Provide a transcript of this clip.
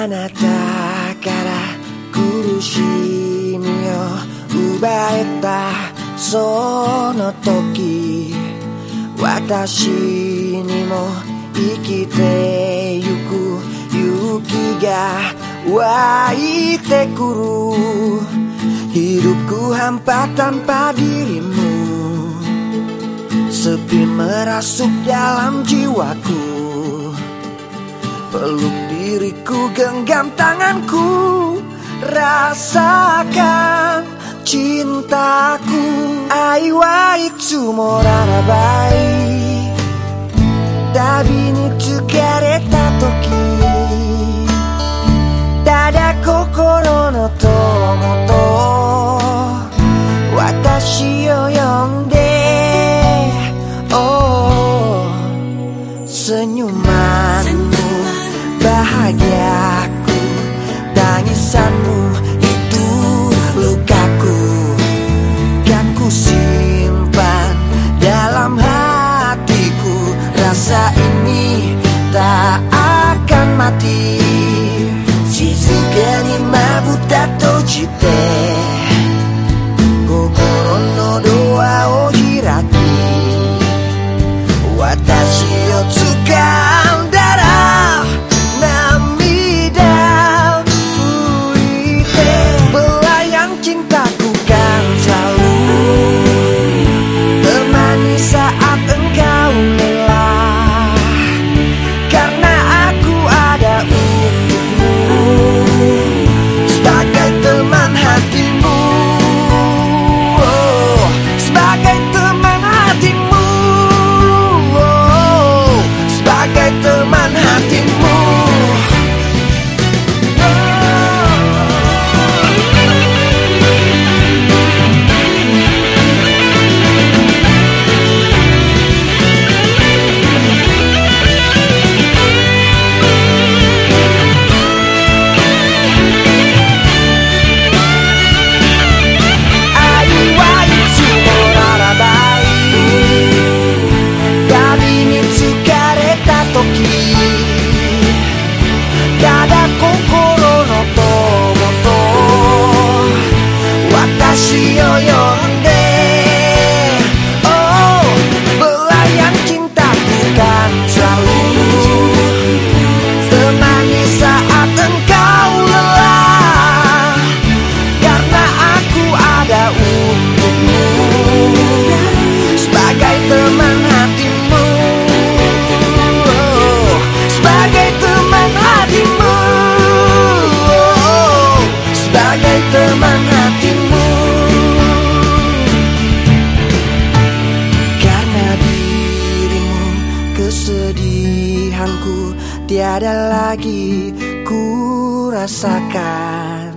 なたから苦しみを奪えたその時私にも生きてゆく勇気が湧いてくる Hidupku hampa tanpa dirimu Sepi merasuk dalam jiwaku Peluk diriku genggam tanganku. Rasakan cintaku. Ai wai tsumorara bai Dabini tsukareta toki. Tada kokoro no tomo to Watashi o yonde bahagiaku. Tangisanmu itu lukaku. Dan ku simpan dalam hatiku. Rasa ini tak akan mati. Shizuka ni mabuta tojite Kokoro no kesedihanku Tiada lagi ku rasakan